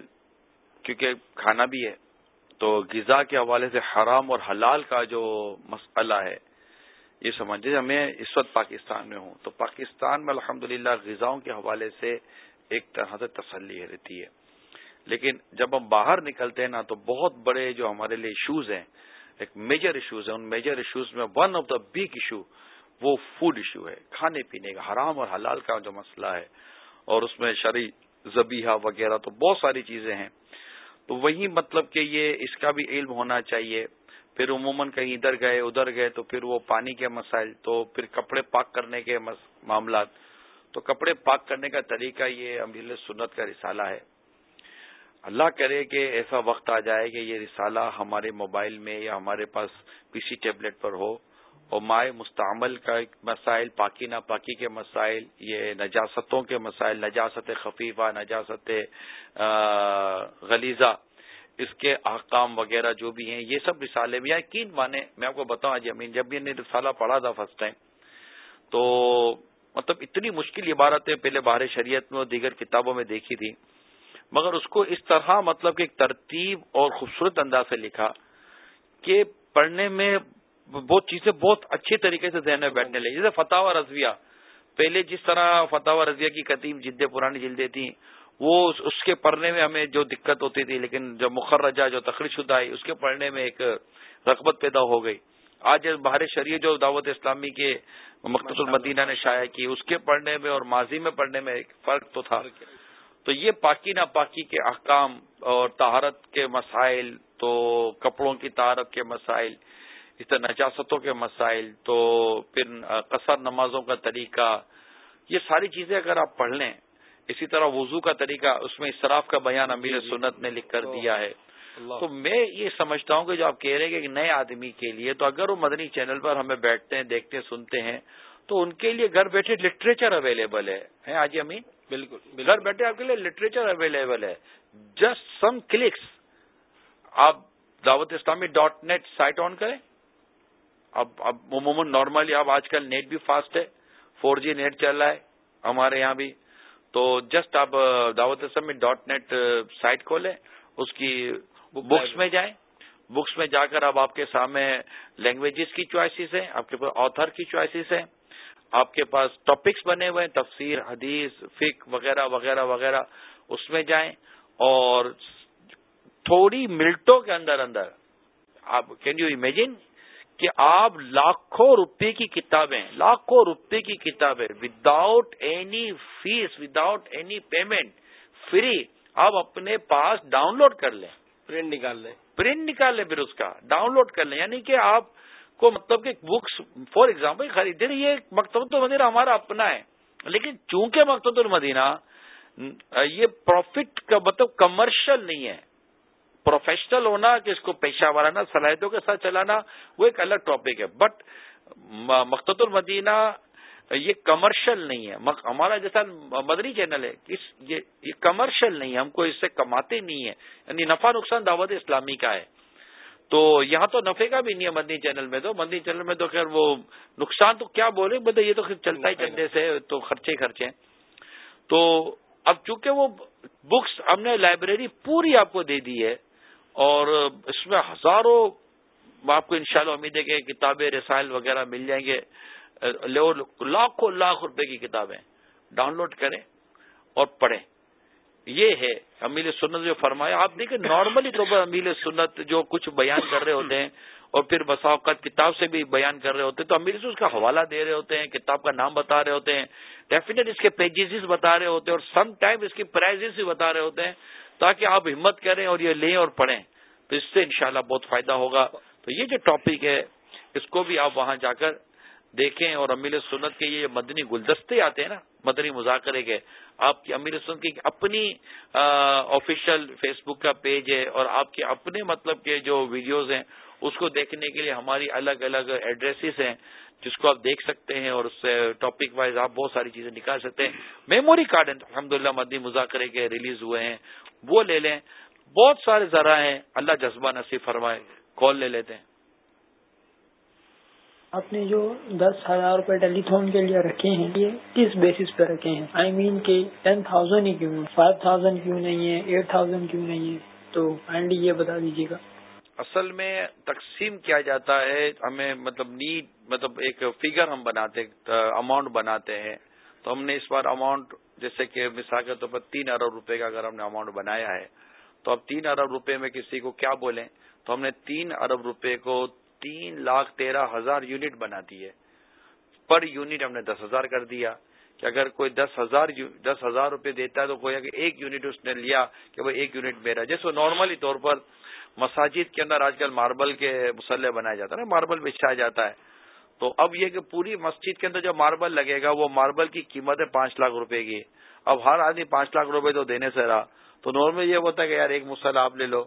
کیونکہ کھانا بھی ہے، تو غذا کے حوالے سے حرام اور حلال کا جو مسئلہ ہے یہ سمجھے ہمیں اس وقت پاکستان میں ہوں۔ تو پاکستان میں الحمد للہ غذاؤں کے حوالے سے ایک طرح سے تسلی رہتی ہے۔ لیکن جب ہم باہر نکلتے ہیں نا تو بہت بڑے جو ہمارے لیے ایشوز ہیں، ایک میجر ایشوز ہیں۔ ان میجر ایشوز میں one of the big issue وہ فوڈ ایشو ہے۔ کھانے پینے کا، حرام اور حلال کا جو مسئلہ ہے۔ اور اس میں شرع زبیحہ وغیرہ تو بہت ساری چیزیں ہیں۔ تو وہی مطلب کہ یہ اس کا بھی علم ہونا چاہیے۔ پھر عموماً کہیں ادھر گئے ادھر گئے، تو پھر وہ پانی کے مسائل، تو پھر کپڑے پاک کرنے کے معاملات۔ تو کپڑے پاک کرنے کا طریقہ یہ امیر سنت کا رسالہ ہے۔ اللہ کرے کہ ایسا وقت آ جائے کہ یہ رسالہ ہمارے موبائل میں یا ہمارے پاس پی سی ٹیبلٹ پر ہو۔ اور مائع مستعمل کا مسائل، پاکی ناپاکی کے مسائل، یہ نجاستوں کے مسائل، نجاست خفیفہ، نجاست غلیزہ اس کے احکام وغیرہ جو بھی ہیں، یہ سب رسالے میں یقین مانے، میں آپ کو بتاؤں، آج امین، جب یہ رسالہ پڑھا تھا فرسٹ ٹائم تو مطلب اتنی مشکل عبارتیں پہلے بار شریعت میں اور دیگر کتابوں میں دیکھی تھی، مگر اس کو اس طرح مطلب کہ ایک ترتیب اور خوبصورت انداز سے لکھا کہ پڑھنے میں بہت چیزیں بہت اچھے طریقے سے ذہن میں بیٹھنے لگی۔ جیسے فتح و رضویہ، پہلے جس طرح فتح و رضویہ کی قدیم جدیں پرانی جلدیں تھیں وہ اس کے پڑھنے میں ہمیں جو دقت ہوتی تھی لیکن جو مخرجہ جو تقریر شدہ آئی اس کے پڑھنے میں ایک رغبت پیدا ہو گئی۔ آج باہر شریع جو دعوت اسلامی کے مختص المدینہ نے شائع کی اس کے پڑھنے میں اور ماضی میں پڑھنے میں ایک فرق تو تھا۔ تو یہ پاکی ناپاکی کے احکام اور تہارت کے مسائل تو کپڑوں کی تہارت کے مسائل اس طرح نجاستوں کے مسائل تو پھر قصر نمازوں کا طریقہ یہ ساری چیزیں اگر آپ پڑھ لیں اسی طرح وضو کا طریقہ اس میں اسراف کا بیان امیر سنت نے لکھ کر دیا ہے۔ تو میں یہ سمجھتا ہوں کہ جو آپ کہہ رہے ہیں کہ نئے آدمی کے لیے تو اگر وہ مدنی چینل پر ہمیں بیٹھتے ہیں دیکھتے ہیں سنتے ہیں تو ان کے لیے گھر بیٹھے لٹریچر اویلیبل ہے۔ آج امین؟ بالکل گھر بیٹھے آپ کے لیے لٹریچر اویلیبل ہے۔ Just some clicks. آپ دعوت اسلامی ڈاٹ نیٹ سائٹ آن کریں۔ اب اب عموماً نارملی اب آج کل نیٹ بھی فاسٹ ہے۔ فور جی نیٹ چل رہا ہے۔ ہمارے یہاں بھی تو جسٹ آپ دعوت اسلامی ڈاٹ نیٹ سائٹ کھولیں اس کی بکس میں جائیں۔ بکس میں جا کر اب آپ کے سامنے لینگویجز کی چوائسیز ہیں آپ کے پاس آتھر کی چوائسیز ہیں آپ کے پاس ٹاپکس بنے ہوئے ہیں تفسیر حدیث فک وغیرہ وغیرہ وغیرہ اس میں جائیں۔ اور تھوڑی منٹوں کے اندر اندر آپ کین یو امیجن کہ آپ لاکھوں روپے کی کتابیں لاکھوں روپے کی کتابیں without any fees without any payment free آپ اپنے پاس ڈاؤن لوڈ کر لیں۔ پرنٹ نکال لیں۔ پرنٹ نکال لیں پھر اس کا ڈاؤن لوڈ کر لیں۔ یعنی کہ آپ کو مطلب کہ بکس فار ایگزامپل خریدے یہ مکتبۃ المدینہ ہمارا اپنا ہے۔ لیکن چونکہ مکتبۃ المدینہ یہ پروفٹ کا مطلب کمرشل نہیں ہے۔ پروفیشنل ہونا کہ اس کو پیشہ وارانہ صلاحیتوں کے ساتھ چلانا وہ ایک الگ ٹاپک ہے۔ بٹ مقت المدینہ یہ کمرشل نہیں ہے۔ ہمارا جیسا مدنی چینل ہے یہ کمرشل نہیں ہے۔ ہم کو اس سے کماتے نہیں ہے یعنی نفع نقصان دعوت اسلامی کا ہے۔ تو یہاں تو نفے کا بھی نہیں ہے مدنی چینل میں تو۔ مدنی چینل میں تو خیر وہ نقصان تو کیا بولے؟ بولے یہ تو چلتا ہی چلنے سے تو خرچے خرچے تو اب چونکہ وہ بکس ہم نے لائبریری پوری آپ کو دے دی ہے اور اس میں ہزاروں آپ کو انشاءاللہ امید ہے کہ کتابیں، رسائل وغیرہ مل جائیں گے۔ لاکھوں لاکھ روپے کی کتابیں۔ ڈاؤن لوڈ کریں اور پڑھیں۔ یہ ہے امیل سنت جو فرمایا۔ آپ دیکھیں، نارملی طور پر امیل سنت جو کچھ بیان کر رہے ہوتے ہیں اور پھر بسا اوقات کتاب سے بھی بیان کر رہے ہوتے ہیں، تو امیر سے اس کا حوالہ دے رہے ہوتے ہیں، کتاب کا نام بتا رہے ہوتے ہیں۔ ڈیفینیٹ اس کے پیجز بتا رہے ہوتے ہیں اور سم ٹائم اس کی پرائزز بھی بتا رہے ہوتے ہیں۔ تاکہ آپ ہمت کریں اور یہ لیں اور پڑھیں۔ تو اس سے انشاءاللہ بہت فائدہ ہوگا۔ تو یہ جو ٹاپک ہے، اس کو بھی آپ وہاں جا کر دیکھیں اور امیر سنت کے یہ مدنی گلدستے آتے ہیں نا، مدنی مذاکرے کے۔ آپ کی امیر سنت کی اپنی آفیشیل فیس بک کا پیج ہے اور آپ کے اپنے مطلب کے جو ویڈیوز ہیں اس کو دیکھنے کے لیے ہماری الگ الگ ایڈریسز ہیں، جس کو آپ دیکھ سکتے ہیں اور اس سے ٹاپک وائز آپ بہت ساری چیزیں نکال سکتے ہیں۔ میموری کارڈ الحمد للہ مدنی مذاکرے کے ریلیز ہوئے ہیں، وہ لے لیں۔ بہت سارے ذرائع ہیں، اللہ جذبہ نصیب فرمائے کال لے لیتے ہیں۔ آپ نے جو دس ہزار روپے ٹیلی فون کے لیے رکھے ہیں، یہ کس بیسس پہ رکھے ہیں؟ آئی مین کہ ٹین تھاؤزینڈ ہی کیوں؟ فائیو تھاؤزینڈ کیوں نہیں ہے؟ ایٹ تھاؤزینڈ کیوں نہیں ہے؟ تو کائنڈلی یہ بتا دیجیے گا۔ اصل میں تقسیم کیا جاتا ہے، ہمیں مطلب نیڈ مطلب ایک فگر ہم بناتے اماؤنٹ بناتے ہیں۔ تو ہم نے اس بار اماؤنٹ جیسے کہ مثال کے طور پر تین ارب روپے کا اگر ہم نے اماؤنٹ بنایا ہے، تو اب تین ارب روپے میں کسی کو کیا بولیں؟ تو ہم نے تین ارب روپے کو تین لاکھ تیرہ ہزار یونٹ بناتی ہے پر یونٹ ہم نے دس ہزار کر دیا۔ کہ اگر کوئی دس ہزار دس ہزار روپے دیتا ہے تو کوئی کہ ایک یونٹ اس نے لیا کہ وہ ایک یونٹ میرا۔ جیسے نارملی طور پر مساجد کے اندر آج کل ماربل کے مسلح بنایا جاتا ہے نا، ماربل بچھایا جاتا ہے۔ تو اب یہ کہ پوری مسجد کے اندر جو ماربل لگے گا، وہ ماربل کی قیمت ہے پانچ لاکھ روپے کی۔ اب ہر آدمی پانچ لاکھ روپے تو دینے سے رہا۔ تو نارمل یہ ہوتا ہے کہ یار ایک مسلح آپ لے لو۔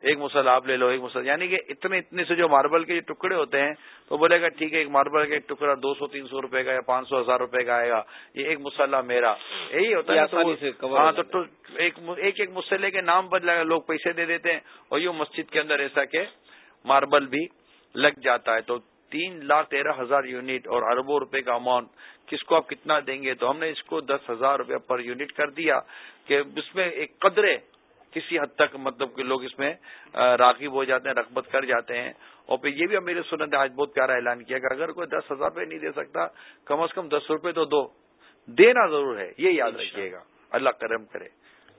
ایک مسل آپ لے لو ایک مسل یعنی کہ اتنے اتنے سے جو ماربل کے ٹکڑے ہوتے ہیں تو بولے گا ٹھیک ہے ایک ماربل کا ایک ٹکڑا دو سو تین سو روپے کا یا پانچ سو ہزار روپے کا آئے گا یہ ایک مسلح میرا۔ یہی ہوتا ہے ہاں تو ایک ایک مسلح کے نام پر لوگ پیسے دے دیتے ہیں اور یہ مسجد کے اندر ایسا کہ ماربل بھی لگ جاتا ہے۔ تو تین لاکھ تیرہ ہزار یونٹ اور اربوں روپے کا اماؤنٹ کس کو آپ کتنا دیں گے؟ تو ہم نے اس کو دس ہزار روپے پر یونٹ کر دیا کہ اس میں ایک قدرے کسی حد تک مطلب کہ لوگ اس میں راغب ہو جاتے ہیں رغبت کر جاتے ہیں۔ اور پھر یہ بھی میرے سنت نے آج بہت پیارا اعلان کیا کہ اگر کوئی دس ہزار روپے نہیں دے سکتا کم از کم دس روپے تو دو۔ دینا ضرور ہے یہ یاد رکھیے گا۔ اللہ کرم کرے۔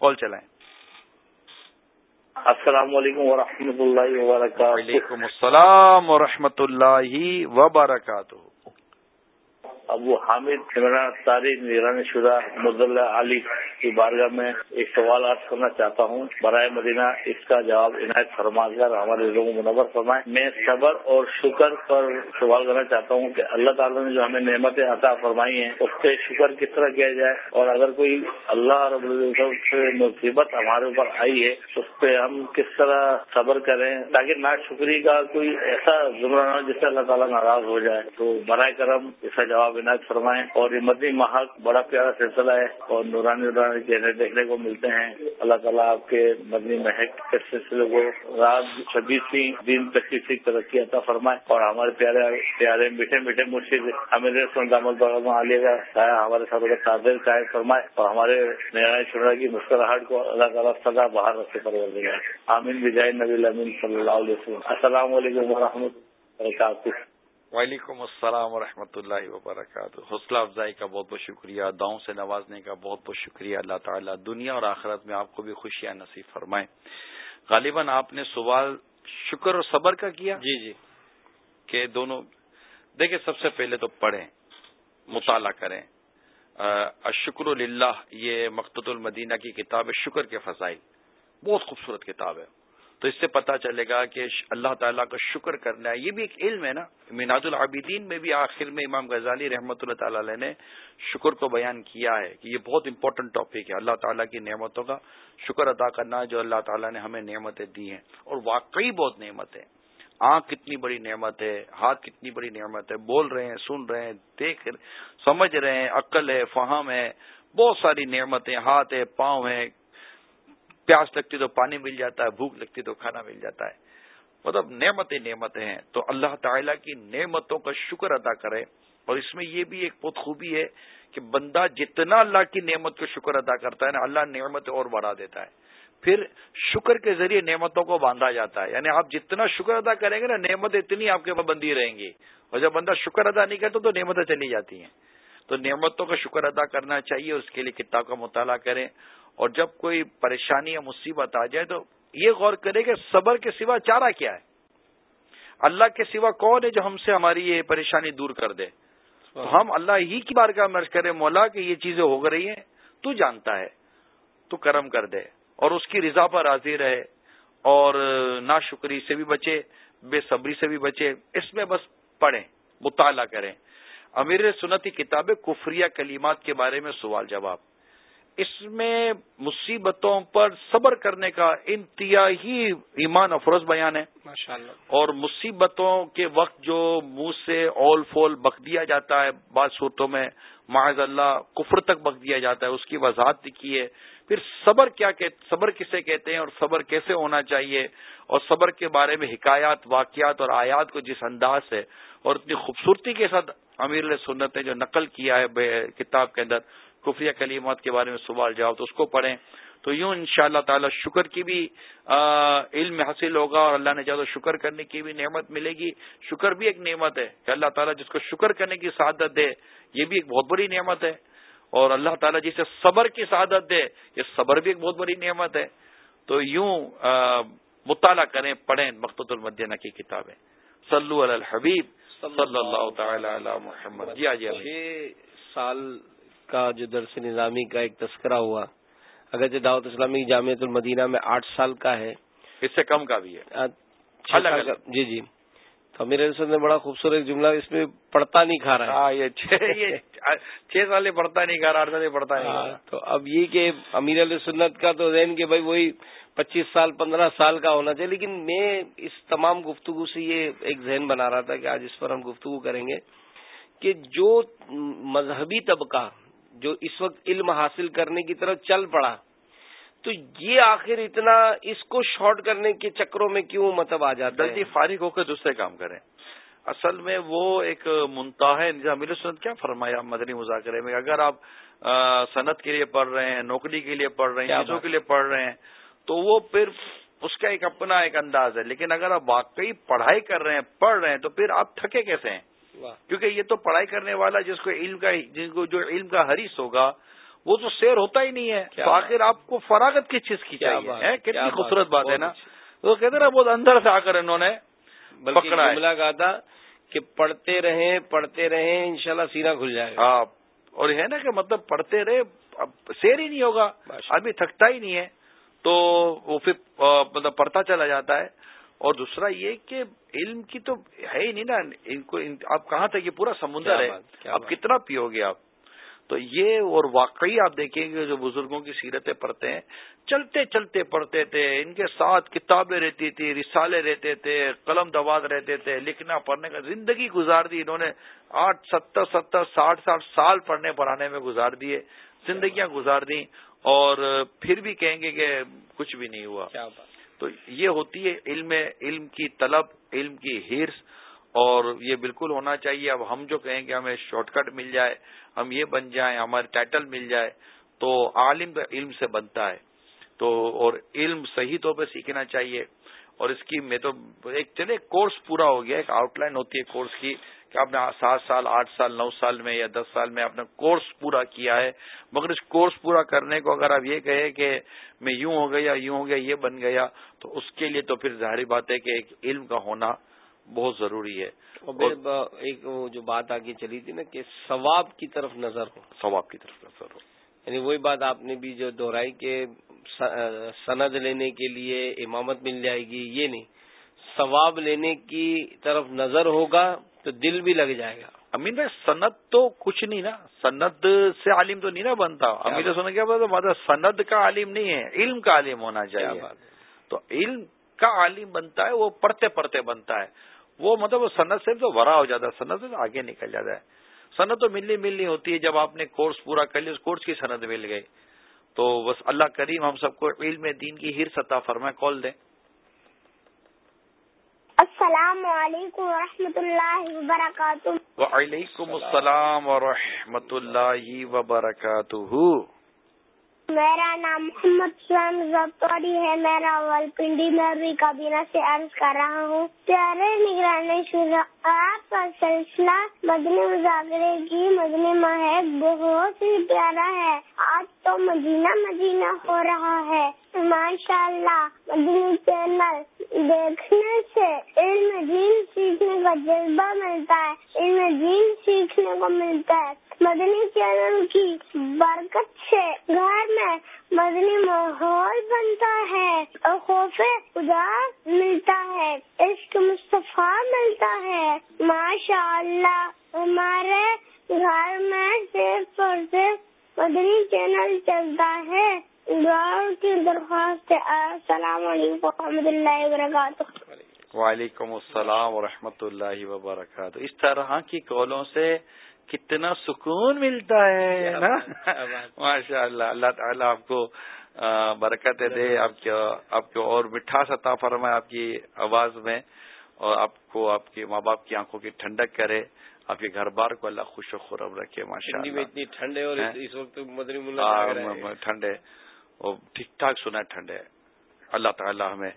کال چلائیں۔ السلام علیکم ورحمۃ اللہ وبرکاتہ۔ وعلیکم السلام و اللہ وبرکاتہ۔ ابو حامد عمران تاریخ نگرانی شدہ مد علی کی بارگاہ میں ایک سوال عرض کرنا چاہتا ہوں۔ برائے مدینہ اس کا جواب عنایت فرما کر ہمارے لوگوں منور فرمائے میں صبر اور شکر پر سوال کرنا چاہتا ہوں کہ اللہ تعالیٰ نے جو ہمیں نعمتیں عطا فرمائی ہیں، اس پہ شکر کس طرح کیا جائے؟ اور اگر کوئی اللہ رب سے مصیبت ہمارے اوپر آئی ہے، اس پہ ہم کس طرح صبر کریں تاکہ نا شکری کا کوئی ایسا زمرہ نہ جس سے اللہ تعالیٰ ناراض ہو جائے۔ تو برائے کرم اس کا جواب عنایت فرمائیں اور یہ مدنی محق بڑا پیارا سلسلہ ہے اور نورانی نورانی چہرے دیکھنے کو ملتے ہیں۔ اللہ تعالیٰ آپ کے مدنی محق کے سلسلے کو رات چھبیسویں دن پچیس ترقی عطا فرمائے اور ہمارے پیارے پیارے میٹھے میٹھے مرشد امیر سلطام عالیہ کا سایہ ہمارے ساتھ تعدیر قائد فرمائے اور ہمارے نیا شرح کی مسکراہٹ کو اللہ تعالیٰ سزا باہر رکھے پرور دے آمین، بجائے نبی امین صلی اللہ علیہ وسلم۔ السلام علیکم و رحمۃ اللہ وعلیکم السلام ورحمۃ اللہ وبرکاتہ۔ حوصلہ افزائی کا بہت بہت شکریہ داؤں سے نوازنے کا بہت بہت شکریہ۔ اللہ تعالیٰ دنیا اور آخرت میں آپ کو بھی خوشیاں نصیب فرمائیں غالباً آپ نے سوال شکر اور صبر کا کیا؟ جی جی۔ کہ دونوں دیکھیں سب سے پہلے تو پڑھیں مطالعہ کریں۔ شکر اللہ یہ مقت المدینہ کی کتاب ہے شکر کے فضائل۔ بہت خوبصورت کتاب ہے۔ تو اس سے پتا چلے گا کہ اللہ تعالیٰ کا شکر کرنا ہے۔ یہ بھی ایک علم ہے نا۔ میناد العابدین میں بھی آخر میں امام غزالی رحمۃ اللہ تعالی علیہ نے شکر کو بیان کیا ہے کہ یہ بہت امپورٹنٹ ٹاپک ہے۔ اللہ تعالیٰ کی نعمتوں کا شکر ادا کرنا جو اللہ تعالیٰ نے ہمیں نعمتیں دی ہیں۔ اور واقعی بہت نعمت ہے۔ آنکھ کتنی بڑی نعمت ہے، ہاتھ کتنی بڑی نعمت ہے، بول رہے ہیں، سن رہے ہیں، دیکھ سمجھ رہے ہیں، عقل ہے، فہم ہے، بہت ساری نعمتیں، ہاتھ ہے، پاؤں ہے پیاس لگتی تو پانی مل جاتا ہے، بھوک لگتی تو کھانا مل جاتا ہے۔ مطلب نعمتیں نعمتیں ہیں۔ تو اللہ تعالیٰ کی نعمتوں کا شکر ادا کرے۔ اور اس میں یہ بھی ایک بہت خوبی ہے کہ بندہ جتنا اللہ کی نعمت کا شکر ادا کرتا ہے نا، اللہ نعمت اور بڑھا دیتا ہے۔ پھر شکر کے ذریعے نعمتوں کو باندھا جاتا ہے۔ یعنی آپ جتنا شکر ادا کریں گے نا نعمت اتنی آپ کے پاس بندی رہیں گی۔ اور جب بندہ شکر ادا نہیں کرتا تو نعمتیں چلی جاتی ہیں۔ تو نعمتوں کا شکر ادا کرنا چاہیے، اس کے لیے کتاب کا مطالعہ کریں۔ اور جب کوئی پریشانی یا مصیبت آ جائے تو یہ غور کرے کہ صبر کے سوا چارہ کیا ہے؟ اللہ کے سوا کون ہے جو ہم سے ہماری یہ پریشانی دور کر دے؟ تو ہم اللہ ہی کی بار کا مرض کریں، مولا کہ یہ چیزیں ہو رہی ہیں، تو جانتا ہے، تو کرم کر دے اور اس کی رضا پر راضی رہے اور نا شکری سے بھی بچے، بے صبری سے بھی بچے، اس میں بس پڑھیں، مطالعہ کریں۔ امیر سنتی کتاب کفریہ کلیمات کے بارے میں سوال جواب۔ اس میں مصیبتوں پر صبر کرنے کا انتہائی ایمان افروز بیان ہے۔ اور مصیبتوں کے وقت جو منہ سے اول فول بک دیا جاتا ہے بعض صورتوں میں معاذ اللہ کفر تک بک دیا جاتا ہے اس کی وضاحت لکھی ہے۔ پھر صبر کیا کہ صبر کسے کہتے ہیں اور صبر کیسے ہونا چاہیے؟ اور صبر کے بارے میں حکایات واقعات اور آیات کو جس انداز سے اور اتنی خوبصورتی کے ساتھ امیر سنت نے جو نقل کیا ہے کتاب کے اندر کفریہ کلیمات کے بارے میں سوال جاؤ تو اس کو پڑھیں۔ تو یوں ان شاء اللہ تعالی شکر کی بھی علم حاصل ہوگا اور اللہ نے چاہو شکر کرنے کی بھی نعمت ملے گی۔ شکر بھی ایک نعمت ہے کہ اللہ تعالیٰ جس کو شکر کرنے کی سعادت دے، یہ بھی ایک بہت بڑی نعمت ہے۔ اور اللہ تعالیٰ جسے صبر کی سعادت دے، یہ صبر بھی ایک بہت بڑی نعمت ہے۔ تو یوں مطالعہ کریں، پڑھیں مقت المدینہ کی کتابیں۔ صلو علی الحبیب، صلی اللہ تعالی علی محمد۔ جی آج سال کا جو درس نظامی کا ایک تذکرہ ہوا اگرچہ دعوت اسلامی جامعت المدینہ میں آٹھ سال کا ہے۔ اس سے کم کا بھی ہے۔ جی جی۔ تو میرے نے بڑا خوبصورت جملہ اس میں پڑھتا نہیں کھا رہا ہے۔ ہاں، یہ چھ سال پڑھتا نہیں کھا رہا آٹھ سال پڑھتا نہیں ہاں، تو اب یہ کہ امیر علیہ سنت کا تو ذہن کہ بھائی وہی پچیس سال پندرہ سال کا ہونا چاہیے لیکن میں اس تمام گفتگو سے یہ ایک ذہن بنا رہا تھا کہ آج اس پر ہم گفتگو کریں گے کہ جو مذہبی طبقہ جو اس وقت علم حاصل کرنے کی طرف چل پڑا۔ تو یہ آخر اتنا اس کو شارٹ کرنے کے چکروں میں کیوں مطلب آ جاتا ہے؟ فارغ ہو کے دوسرے کام کریں۔ اصل میں وہ ایک منتاح نظام سنت کیا فرمایا مدنی مذاکرے میں؟ اگر آپ صنعت کے لیے پڑھ رہے ہیں نوکری کے لیے پڑھ رہے ہیں چیزوں کے لیے پڑھ رہے ہیں تو وہ پھر اس کا ایک اپنا ایک انداز ہے۔ لیکن اگر آپ واقعی پڑھائی کر رہے ہیں پڑھ رہے ہیں تو پھر آپ تھکے کیسے ہیں؟ کیونکہ یہ تو پڑھائی کرنے والا جس کو علم کا جن کو جو علم کا حریص ہوگا وہ تو سیر ہوتا ہی نہیں ہے. تو آخر آپ کو فراغت کس چیز کی چاہیے کتنی خوبصورت بات ہے نا؟ وہ کہتے نا بہت اندر سے آ کر انہوں نے پکڑا کہا تھا کہ پڑھتے رہیں پڑھتے رہیں انشاءاللہ سینہ کھل جائے گا۔ ہاں اور ہے نا کہ مطلب پڑھتے رہے سیر ہی نہیں ہوگا ابھی تھکتا ہی نہیں ہے تو وہ پھر مطلب پڑھتا چلا جاتا ہے۔ اور دوسرا یہ کہ علم کی تو ہے ہی نہیں نا ان کو آپ کہاں تک یہ پورا سمندر ہے؟ اب کتنا پیو گے آپ؟ تو یہ اور واقعی آپ دیکھیں گے جو بزرگوں کی سیرتیں پڑھتے ہیں چلتے چلتے پڑھتے تھے ان کے ساتھ کتابیں رہتی تھی رسالے رہتے تھے قلم دواز رہتے تھے لکھنا پڑھنے کا زندگی گزار دی انہوں نے آٹھ ستر ستر ساٹھ ساٹھ سال پڑھنے پڑھانے میں گزار دیے زندگیاں گزار دی اور پھر بھی کہیں گے کہ کچھ بھی نہیں ہوا۔ تو یہ ہوتی ہے علم علم کی طلب، علم کی ہرس اور یہ بالکل ہونا چاہیے۔ اب ہم جو کہیں کہ ہمیں شارٹ کٹ مل جائے، ہم یہ بن جائیں ہمارے ٹائٹل مل جائے، تو عالم علم سے بنتا ہے۔ تو اور علم صحیح طور پہ سیکھنا چاہیے۔ اور اس کی میں تو ایک چلے کورس پورا ہو گیا، ایک آؤٹ لائن ہوتی ہے کورس کی۔ کہ آپ نے سات سال آٹھ سال نو سال میں یا دس سال میں آپ نے کورس پورا کیا ہے مگر اس کورس پورا کرنے کو اگر آپ یہ کہیں کہ میں یوں ہو گیا یوں ہو گیا یہ بن گیا تو اس کے لیے تو پھر ظاہری بات ہے کہ ایک علم کا ہونا بہت ضروری ہے۔ ایک جو بات آگے چلی تھی نا کہ ثواب کی طرف نظر ہو۔ ثواب کی طرف نظر ہو۔ یعنی وہی بات آپ نے بھی جو دہرائی کہ سند لینے کے لیے امامت مل جائے گی یہ نہیں۔ ثواب لینے کی طرف نظر ہوگا تو دل بھی لگ جائے گا۔ امین بھائی سند تو کچھ نہیں نا۔ سند سے عالم تو نہیں نا بنتا۔ امین سنا کیا بتا سند کا عالم نہیں ہے علم کا عالم ہونا چاہیے۔ تو علم کا عالم بنتا ہے وہ پڑھتے پڑھتے بنتا ہے۔ وہ مطلب سند سے تو ورا ہو جاتا ہے سند سے آگے نکل جاتا ہے۔ سند تو ملنی ملنی ہوتی ہے جب آپ نے کورس پورا کر لیا اس کورس کی سند مل گئی۔ تو بس اللہ کریم ہم سب کو علم دین کی ہر سطح فرمائے کال دیں۔ السلام علیکم و اللہ وبرکاتہ۔ وعلیکم السلام و اللہ وبرکاتہ۔ میرا نام محمد سلام زبطوری ہے میں راول پنڈی میں بھی کابینہ سے عرض کر رہا ہوں۔ پیارے نگرانی شدہ آپ کا سلسلہ مدنی مذاکرے کی مدنی مہک بہت ہی پیارا ہے۔ آج تو مدینہ مدینہ ہو رہا ہے۔ ماشاء اللہ مدنی چینل دیکھنے سے علم دین سیکھنے کا جذبہ ملتا ہے۔ علم دین سیکھنے کو ملتا ہے۔ مدنی چینل کی برکت سے گھر میں مدنی ماحول بنتا ہے اور خوف خدا ملتا ہے، عشق مصطفیٰ ملتا ہے۔ ماشاء اللہ ہمارے گھر میں صرف اور صرف مدنی چینل چلتا ہے۔ دعاؤں کی درخواست السلام علیکم و رحمۃ اللہ وبرکاتہ۔ وعلیکم السلام ورحمۃ اللہ وبرکاتہ۔ اس طرح کی کالوں سے کتنا سکون ملتا ہے نا؟ ماشاء اللہ اللہ تعالیٰ آپ کو برکت دے آپ کے آپ کو اور مٹھاس عطا فرمائے آپ کی آواز میں اور آپ کو آپ کے ماں باپ کی آنکھوں کی ٹھنڈک کرے آپ کے گھر بار کو اللہ خوش و خورب رکھے ماشاء اللہ اتنی ٹھنڈ ہے اور اس وقت مدری ٹھنڈ ہے اور ٹھیک ٹھاک سنا ہے ٹھنڈ ہے۔ اللہ تعالیٰ ہمیں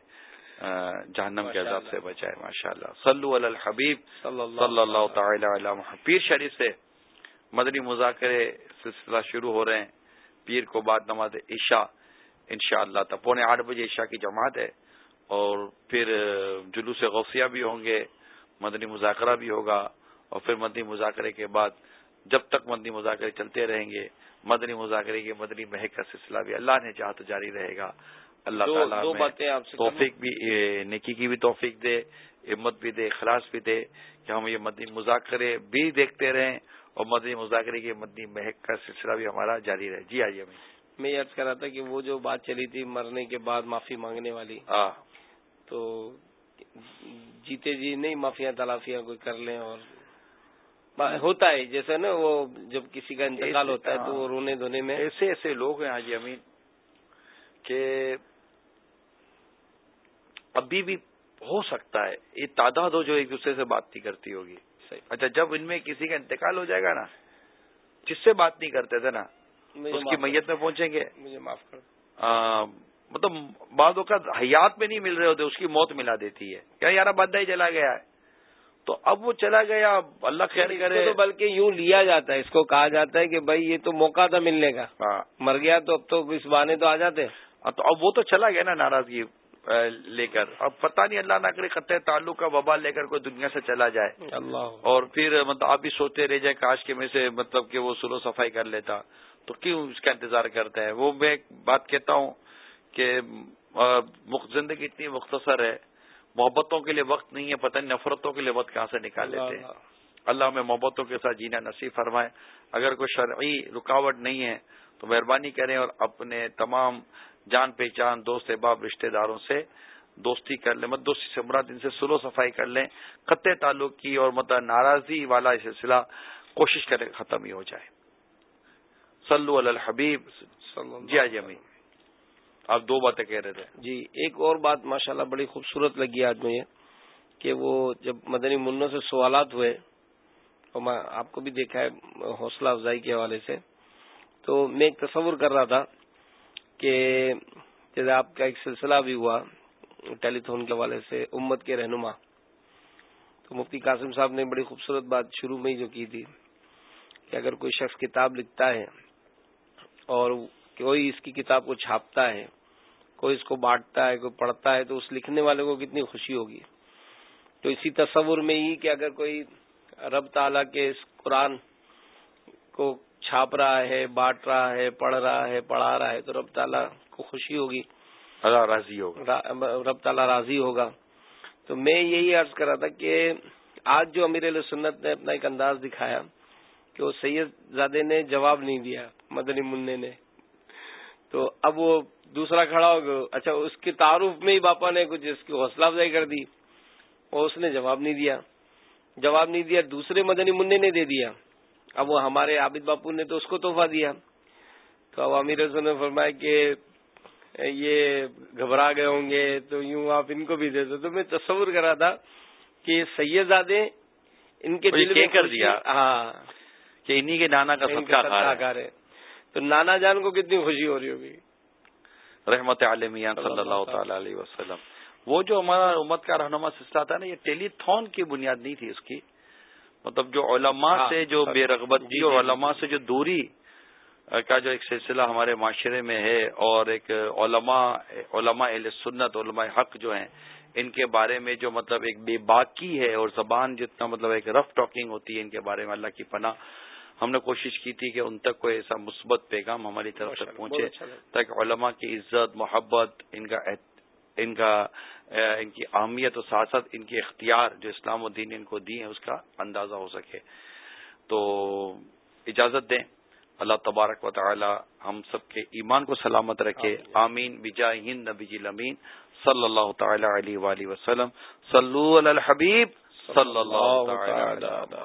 جہنم کے عذاب سے بچائے ماشاء اللہ صلو علی الحبیب. صلی اللہ تعالی علی محمد. پیر شریف سے مدنی مذاکرے سلسلہ شروع ہو رہے ہیں. پیر کو بعد نماز عشاء ان شاء اللہ پونے آٹھ بجے عشاء کی جماعت ہے. اور پھر جلوس غوثیہ بھی ہوں گے مدنی مذاکرہ بھی ہوگا. اور پھر مدنی مذاکرے کے بعد جب تک مدنی مذاکرے چلتے رہیں گے مدنی مذاکرے کے مدنی مہک کا سلسلہ بھی اللہ نے چاہ تو جاری رہے گا. اللہ تعالیٰ دو باتیں آپ سے توفیق بھی نیکی کی بھی توفیق دے ہمت بھی دے اخلاص بھی دے کہ ہم یہ مدنی مذاکرے بھی دیکھتے رہیں اور مدنی مذاکرے کی مدنی مہک کا سلسلہ بھی ہمارا جاری رہے۔ جی آئیے میں یہ کر رہا تھا کہ وہ جو بات چلی تھی مرنے کے بعد معافی مانگنے والی تو جیتے جی نہیں معافیاں تلافیاں کوئی کر لیں اور ہوتا ہے جیسے نا وہ جب کسی کا انتقال ہوتا ہے تو وہ رونے دھونے میں ایسے ایسے لوگ ہیں حاجی امین کہ ابھی بھی ہو سکتا ہے یہ تعداد ہو جو ایک دوسرے سے بات نہیں کرتی ہوگی۔ اچھا جب ان میں کسی کا انتقال ہو جائے گا نا جس سے بات نہیں کرتے تھے نا اس کی میت میں پہنچیں گے۔ مجھے معاف کر مطلب بعض اوقات حیات میں نہیں مل رہے ہوتے اس کی موت ملا دیتی ہے۔ کیا یار بندہ ہی چلا گیا ہے؟ تو اب وہ چلا گیا اللہ خیر کرے۔ تو بلکہ یوں لیا جاتا ہے اس کو کہا جاتا ہے کہ بھائی یہ تو موقع تھا ملنے کا۔ ہاں۔ مر گیا تو اب تو اس بانے تو آ جاتے۔ تو اب وہ تو چلا گیا نا ناراضگی۔ لے کر۔ اب پتہ نہیں اللہ نہ کرے خطے تعلق کا وبا لے کر کوئی دنیا سے چلا جائے۔ اللہ۔ اور پھر مطلب آپ بھی سوتے رہ جائے کاش کے میں سے مطلب کہ وہ سلو صفائی کر لیتا۔ تو کیوں اس کا انتظار کرتا ہے؟ وہ میں بات کہتا ہوں کہ زندگی اتنی مختصر ہے۔ محبتوں کے لیے وقت نہیں ہے پتہ نہیں نفرتوں کے لیے وقت کہاں سے نکال لیتے۔ ہیں اللہ ہمیں محبتوں کے ساتھ جینا نصیب فرمائے۔ اگر کوئی شرعی رکاوٹ نہیں ہے تو مہربانی کریں اور اپنے تمام جان پہچان دوست احباب رشتہ داروں سے دوستی کر لیں مت دوستی سے مراد ان سے سلو صفائی کر لیں خطے تعلق کی اور مطلب ناراضی والا سلسلہ کوشش کرے ختم ہی ہو جائے۔ سلو الحبیب۔ جی آج امی۔ آپ دو باتیں کہہ رہے تھے۔ جی ایک اور بات ماشاءاللہ بڑی خوبصورت لگی آج مجھے کہ وہ جب مدنی منوں سے سوالات ہوئے اور میں آپ کو بھی دیکھا ہے حوصلہ افزائی کے حوالے سے تو میں ایک تصور کر رہا تھا کہ جیسے آپ کا ایک سلسلہ بھی ہوا ٹیلی تھون کے حوالے سے امت کے رہنما، تو مفتی قاسم صاحب نے بڑی خوبصورت بات شروع میں ہی جو کی تھی کہ اگر کوئی شخص کتاب لکھتا ہے اور کوئی اس کی کتاب کو چھاپتا ہے، کوئی اس کو بانٹتا ہے، کوئی پڑھتا ہے، تو اس لکھنے والے کو کتنی خوشی ہوگی۔ تو اسی تصور میں ہی کہ اگر کوئی رب تعالیٰ کے اس قرآن کو چھاپ رہا ہے بانٹ رہا ہے پڑھ رہا ہے پڑھا رہا ہے تو رب تعالیٰ کو خوشی ہوگی۔ اللہ راضی ہوگا۔ رب تعالیٰ راضی ہوگا۔ تو میں یہی عرض کر رہا تھا کہ آج جو امیر علیہ سنت نے اپنا ایک انداز دکھایا کہ وہ سید زادے نے جواب نہیں دیا مدنی منع نے۔ تو اب وہ دوسرا کھڑا ہو گیا۔ اچھا اس کے تعارف میں ہی باپا نے کچھ اس کی حوصلہ افزائی کر دی اور اس نے جواب نہیں دیا۔ جواب نہیں دیا دوسرے مدنی منع نے دے دیا۔ اب وہ ہمارے عابد باپو نے تو اس کو تحفہ دیا۔ تو اب امیر رسول نے فرمایا کہ یہ گھبرا گئے ہوں گے تو یوں آپ ان کو بھی دے دو۔ تو میں تصور کر رہا تھا کہ سیدزادے ان کے دل میں کر دیا؟ ہاں۔ کہ انہی کے نانا کا ہے تو نانا جان کو کتنی خوشی ہو رہی ہوگی۔ رحمت عالمیان صلی اللہ تعالی۔ علیہ وسلم۔ وہ جو ہمارا امت کا رہنما سلسلہ تھا نا یہ ٹیلی تھون کی بنیاد نہیں تھی اس کی۔ مطلب جو علماء ہاں، سے جو بے رغبت جی اور علماء سے جو دوری کا جو ایک سلسلہ ہمارے معاشرے میں ہے اور ایک علماء علماء اہل سنت علماء حق جو ہیں ان کے بارے میں جو مطلب ایک بے باکی ہے اور زبان جتنا مطلب ایک رف ٹاکنگ ہوتی ہے ان کے بارے میں اللہ کی پناہ ہم نے کوشش کی تھی کہ ان تک کوئی ایسا مثبت پیغام ہماری طرف تک پہنچے اچھا تاکہ علماء کی عزت محبت ان کا ان کا ان کی اہمیت و ساتھ ان کی اختیار جو اسلام الدین ان کو دی ہے اس کا اندازہ ہو سکے۔ تو اجازت دیں۔ اللہ تبارک و تعالی ہم سب کے ایمان کو سلامت رکھے۔ آمین۔ بجا ہند نبی امین صلی اللہ تعالی علیہ وسلم۔ صلو علی الحبیب۔ صلی اللہ تعالی